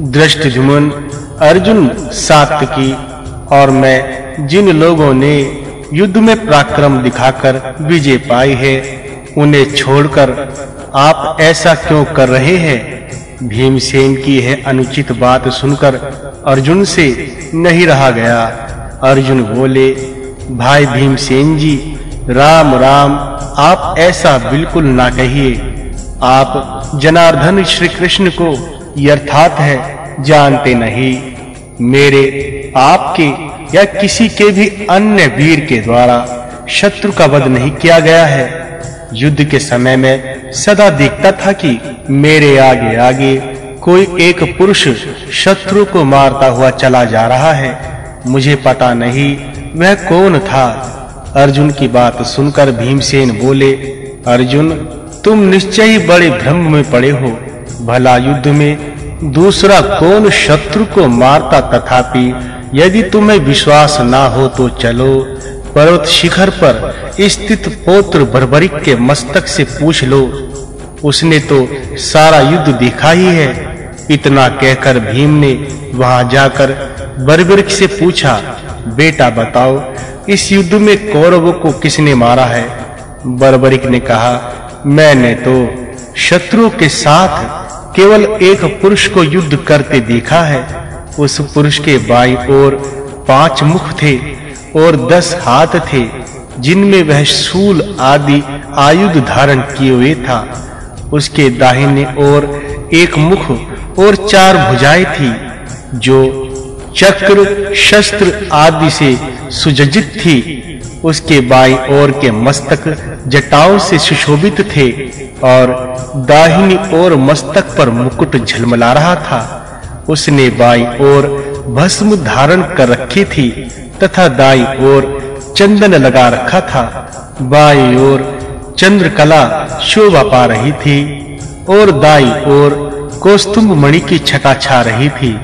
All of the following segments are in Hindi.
दृष्टजुमन, अर्जुन सात्यकी और मैं जिन लोगों ने युद्ध में पराक्रम दिखाकर विजय पाई है, उन्हें छोड़कर आप ऐसा क्यों कर रहे हैं? भीमसेन की यह अनुचित बात सुनकर अर्जुन से नहीं रहा गया। अर्जुन बोले, भाई भीमसेन जी, राम राम, आप ऐसा बिल्कुल ना कहिए। आप जनार्दन श्री कृष्ण को यथार्थ है, जानते नहीं। मेरे, आपके या किसी के भी अन्य वीर के द्वारा शत्रु का वध नहीं किया गया है। युद्ध के समय में सदा देखता था कि मेरे आगे आगे कोई एक पुरुष शत्रु को मारता हुआ चला जा रहा है। मुझे पता नहीं वह कौन था। अर्जुन की बात सुनकर भीमसेन बोले, अर्जुन, तुम निश्चय ही बड़े भ्रम में पड़े हो। भला युद्ध में दूसरा कौन शत्रु को मारता तथापि यदि तुम्हें विश्वास ना हो तो चलो। पर्वत शिखर पर स्थित पौत्र बर्बरिक के मस्तक से पूछ लो। उसने तो सारा युद्ध देखा ही है। इतना कहकर भीम ने वहाँ जाकर बर्बरिक से पूछा, बेटा बताओ, इस युद्ध में कौरवों को किसने मारा है? बर्बरिक ने कहा, मैंने तो शत्रु के साथ केवल एक पुरुष को युद्ध करते देखा है। उस पुरुष के बाईं ओर पाँच मुख थे और दस हाथ थे, जिनमें वह शूल आदि आयुध धारण किए हुए था। उसके दाहिने ओर एक मुख और चार भुजाएँ थी, जो चक्र, शस्त्र आदि से सुजजित थी। उसके बाईं ओर के मस्तक जटाओं से सुशोभित थे और दाहिनी ओर मस्तक पर मुकुट झलमला रहा था। उसने बाईं ओर भस्म धारण कर रखी थी तथा दाईं ओर चंदन लगा रखा था। बाईं ओर चंद्रकला शोभा पा रही थी और दाईं ओर कौस्तुभ मणि की छटा छा रही थी।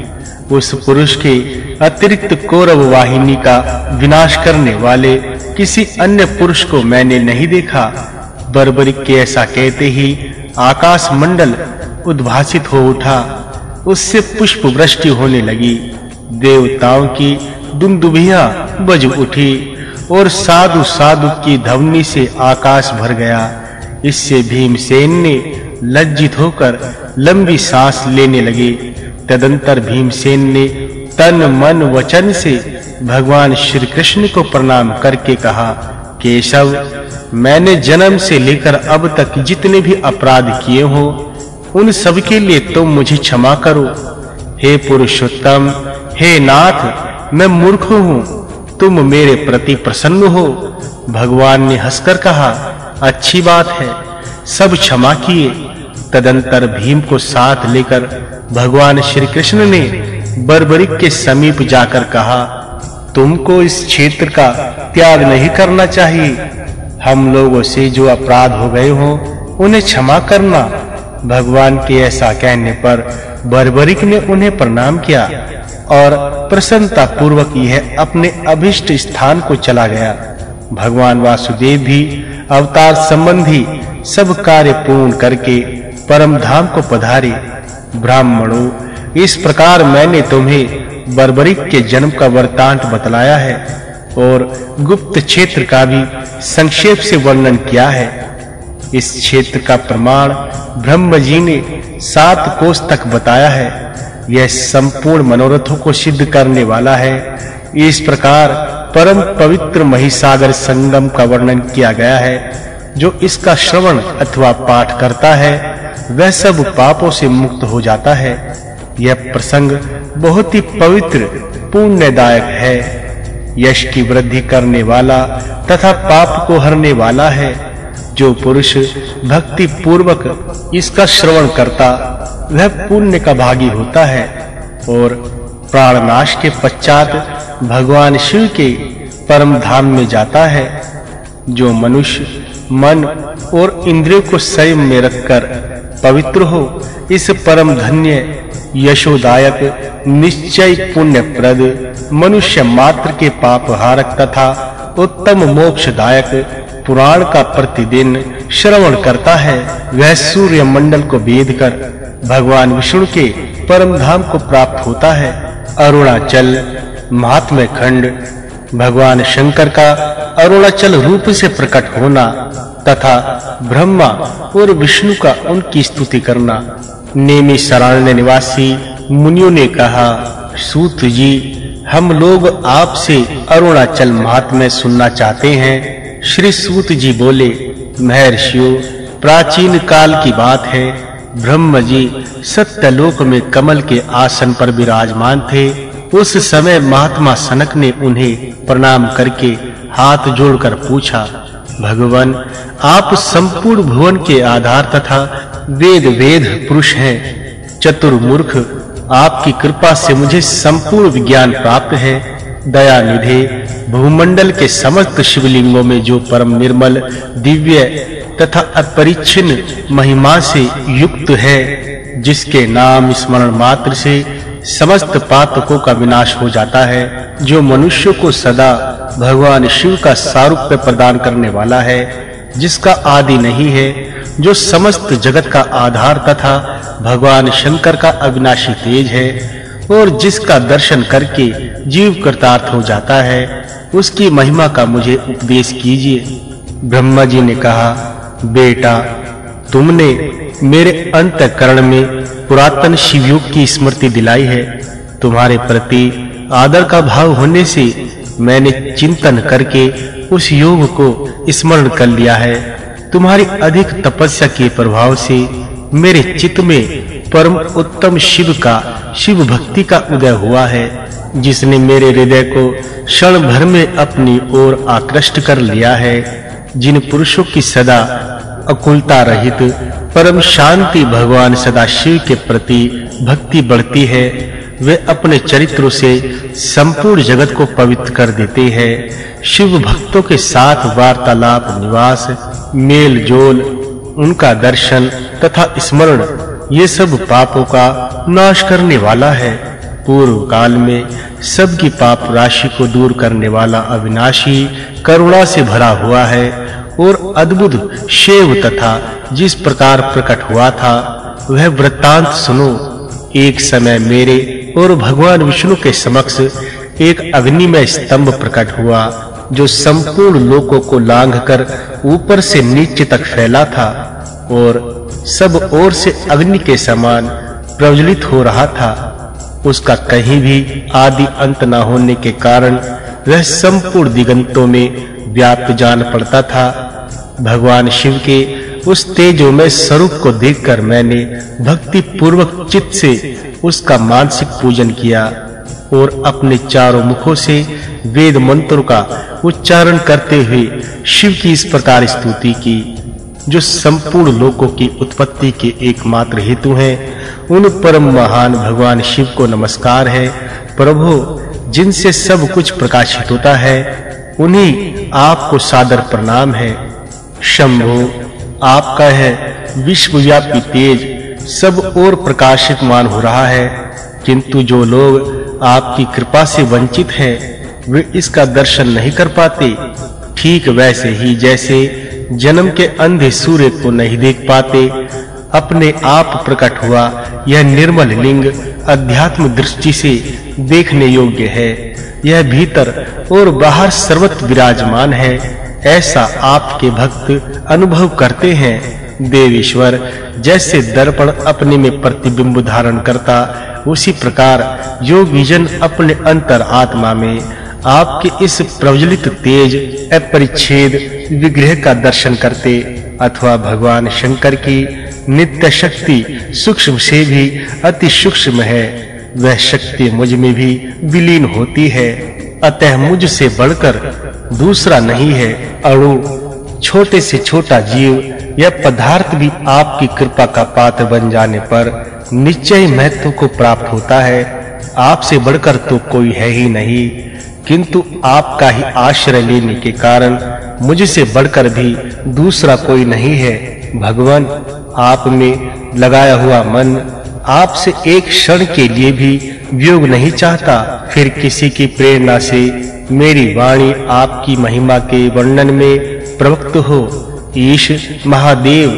उस पुरुष के अतिरिक्त कौरव वाहिनी का विनाश करने वाले किसी अन्य पुरुष को मैंने नहीं देखा। बर्बरिक के ऐसा कहते ही आकाश मंडल उद्भासित हो उठा। उससे पुष्प वृष्टि होने लगी। देवताओं की दुंदुभियाँ बज उठी और साधु साधु की ध्वनि से आकाश भर गया। इससे भीमसेन ने लज्जित होकर लंबी सांस लेने लगे। तदंतर भीमसेन ने तन मन वचन से भगवान श्री कृष्ण को प्रणाम करके कहा, केशव, मैंने जन्म से लेकर अब तक जितने भी अपराध किए हो, उन सब के लिए तुम मुझे क्षमा करो। हे पुरुषोत्तम, हे नाथ, मैं मूर्ख हूँ, तुम मेरे प्रति प्रसन्न हो। भगवान ने हंसकर कहा, अच्छी बात है, सब क्षमा किए। तदंतर भीम को साथ लेकर भगवान श्री कृष्ण ने बर्बरिक के समीप जाकर कहा, तुमको इस क्षेत्र का त्याग नहीं करना चाहिए। हम लोगों से जो अपराध हो गए हो, उन्हें क्षमा करना। भगवान के ऐसा कहने पर बर्बरिक ने उन्हें प्रणाम किया और प्रसन्नता पूर्वक यह अपने अभिष्ट स्थान को चला गया। भगवान वासुदेव भी, अवतार संबंधी सब कार्य पूर्ण करके परम धाम को पधारे। ब्राह्मणों इस प्रकार मैंने तुम्हें बर्बरिक के जन्म का वृतांत बतलाया है और गुप्त क्षेत्र का भी संक्षेप से वर्णन किया है। इस क्षेत्र का प्रमाण ब्रह्म जी ने सात कोष तक बताया है। यह संपूर्ण मनोरथों को सिद्ध करने वाला है। इस प्रकार परम पवित्र महिसागर संगम का वर्णन किया गया है, जो इसका श्रवण अथवा पाठ करता है, वह सब पापों से मुक्त हो जाता है। यह प्रसंग बहुत ही पवित्र, पुण्यदायक है। यश की वृद्धि करने वाला तथा पाप को हरने वाला है, जो पुरुष भक्ति पूर्वक इसका श्रवण करता, वह पुण्य का भागी होता है और प्राणनाश के पश्चात भगवान शिव के परम धाम में जाता है, जो मनुष्य मन और इंद्रियों को संयम में रखकर पवित्र हो इस परम धन्य, यशोदायक, निश्चय पुण्य प्रद मनुष्य मात्र के पाप हारक तथा उत्तम मोक्षदायक पुराण का प्रतिदिन श्रवण करता है, वह सूर्य मंडल को भेद कर भगवान विष्णु के परम धाम को प्राप्त होता है। अरुणाचल, महात्म्य खंड, भगवान शंकर का अरुणाचल रूप से प्रकट होना तथा ब्रह्मा और विष्णु का उनकी स्तुति करना नेमी शरण्य निवासी मुनियों ने कहा, सूत जी, हम लोग आपसे अरुणाचल महात्म्य सुनना चाहते हैं। श्री सूत जी बोले, महर्षियों, प्राचीन काल की बात है। ब्रह्म जी सत्यलोक में कमल के आसन पर विराजमान थे। उस समय महात्मा सनक ने उन्हें प्रणाम करके हाथ जोड़कर पूछा, भगवान, आप संपूर्ण भुवन के आधार तथा वेद वेद, पुरुष हैं। चतुर्मूर्ख आपकी कृपा से मुझे संपूर्ण विज्ञान प्राप्त है। दया निधे भूमंडल के समस्त शिवलिंगों में जो परम निर्मल, दिव्य तथा अपरिच्छिन्न महिमा से युक्त है, जिसके नाम स्मरण मात्र से समस्त पातकों का विनाश हो जाता है, जो मनुष्य को सदा भगवान शिव का सारूप्य प्रदान करने वाला है। जिसका आदि नहीं है, जो समस्त जगत का आधार तथा भगवान शंकर का अविनाशी तेज है, और जिसका दर्शन करके जीव कृतार्थ हो जाता है, उसकी महिमा का मुझे उपदेश कीजिए। ब्रह्मा जी ने कहा, बेटा, तुमने मेरे अंतःकरण में पुरातन शिवयोग की स्मृति दिलाई है। तुम्हारे प्रति आदर का भाव होने से मैंने चिंतन करके उस योग को स्मरण कर लिया है। तुम्हारी अधिक तपस्या के प्रभाव से मेरे चित्त में परम उत्तम शिव का शिव भक्ति का उदय हुआ है, जिसने मेरे हृदय को क्षण भर में अपनी ओर आकृष्ट कर लिया है, जिन पुरुषों की सदा अकुलता रहित परम शांति भगवान सदा शिव के प्रति भक्ति बढ़ती है वे अपने चरित्रों से संपूर्ण जगत को पवित्र कर देते हैं। शिव भक्तों के साथ वार्तालाप, निवास मेल जोल उनका दर्शन तथा स्मरण, ये सब पापों का नाश करने वाला है। पूर्व काल में सबकी पाप राशि को दूर करने वाला अविनाशी करुणा से भरा हुआ है और अद्भुत शेव तथा जिस प्रकार प्रकट हुआ था, वह वृत्तांत सुनो। एक समय मेरे और भगवान विष्णु के समक्ष एक अग्निमय स्तंभ प्रकट हुआ, जो संपूर्ण लोकों को लांघकर ऊपर से नीचे तक फैला था और सब ओर से अग्नि के समान प्रज्वलित हो रहा था। उसका कहीं भी आदि अंत न होने के कारण वह संपूर्ण दिगंतों में व्याप्त जान पड़ता था। भगवान शिव के उस तेजोमय स्वरूप को देखकर मैंने भक्ति पूर्वक चित्त से उसका मानसिक पूजन किया और अपने चारों मुखों से वेद मंत्रों का उच्चारण करते हुए शिव की इस प्रकार स्तुति की, जो संपूर्ण लोकों की उत्पत्ति के एकमात्र हेतु हैं। उन परम महान भगवान शिव को नमस्कार है। प्रभु, जिनसे सब कुछ प्रकाशित होता है, उन्हीं आपको सादर प्रणाम है। शंभु, आपका है विश्वव्यापी तेज सब और प्रकाशित मान हो रहा है, किंतु जो लोग आपकी कृपा से वंचित हैं, वे इसका दर्शन नहीं कर पाते। ठीक वैसे ही जैसे जन्म के अंधे सूर्य को नहीं देख पाते, अपने आप प्रकट हुआ यह निर्मल लिंग अध्यात्म दृष्टि से देखने योग्य है। यह भीतर और बाहर सर्वत्र विराजमान है, ऐसा आपके भक्त अनुभव करते हैं। देवेश्वर जैसे दर्पण अपने में प्रतिबिंब धारण करता, उसी प्रकार योगीजन अपने अंतर आत्मा में आपके इस प्रज्वलित तेज अपरिच्छेद विग्रह का दर्शन करते, अथवा भगवान शंकर की नित्य शक्ति सूक्ष्म से भी अति सूक्ष्म है, वह शक्ति मुझमें भी विलीन होती है, अतः मुझ से बढ़कर दूसरा नहीं है, अणु छोटे से छोटा जीव यह पदार्थ भी आपकी कृपा का पात्र बन जाने पर निश्चय महत्व को प्राप्त होता है। आपसे बढ़कर तो कोई है ही नहीं, किंतु आपका ही आश्रय लेने के कारण मुझसे बढ़कर भी दूसरा कोई नहीं है। भगवान, आप में लगाया हुआ मन आपसे एक क्षण के लिए भी वियोग नहीं चाहता। फिर किसी की प्रेरणा से मेरी वाणी आपकी महिमा के वर्णन में प्रवक्त हो। ईश महादेव,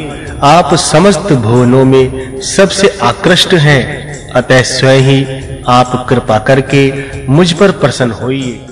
आप समस्त भुवनों में सबसे आकृष्ट हैं। अतः स्वयं ही आप कृपा करके मुझ पर प्रसन्न होइए।